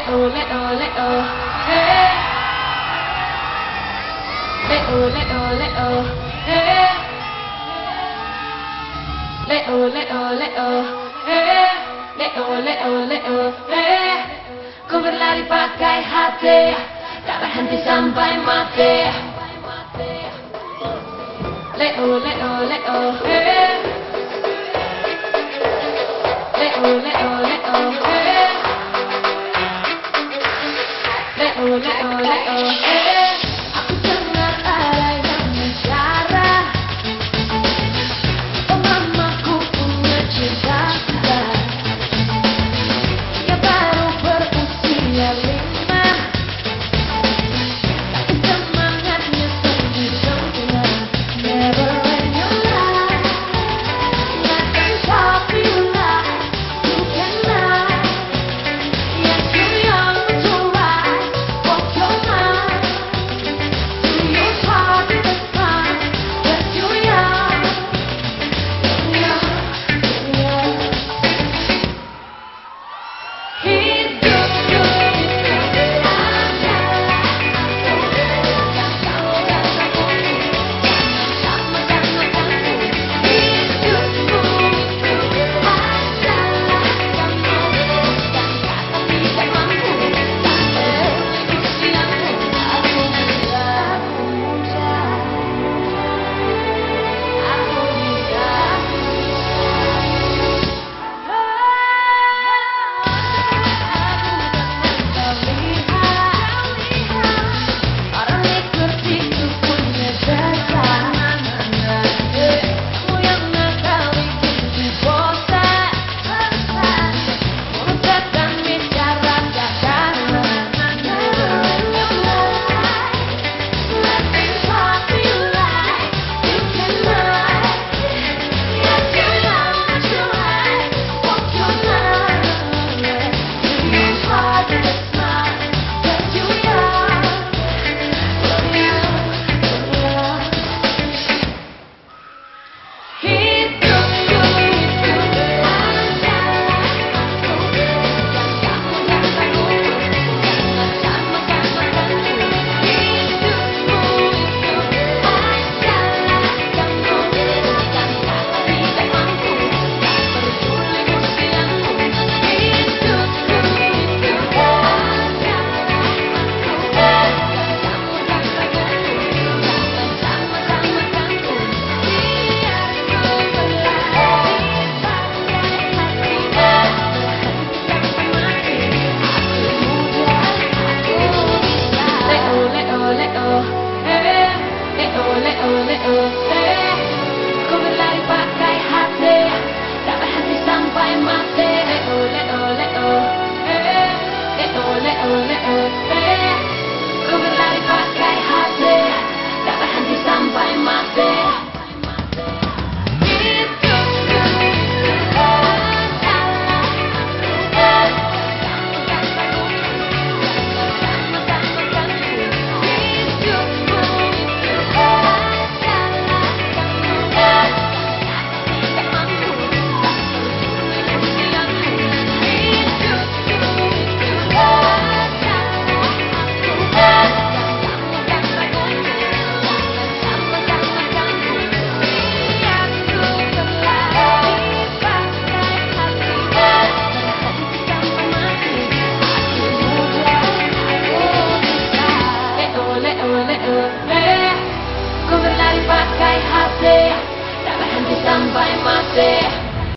Let O let O let O Hey. Let O let O let O Hey. Let O let O let O Hey. Let O let O let O Hey. Ku berlari pakai hati, tak berhenti sampai mati. Let O let O let O Hey. Let O let her. Oh, oh, oh. by Monday.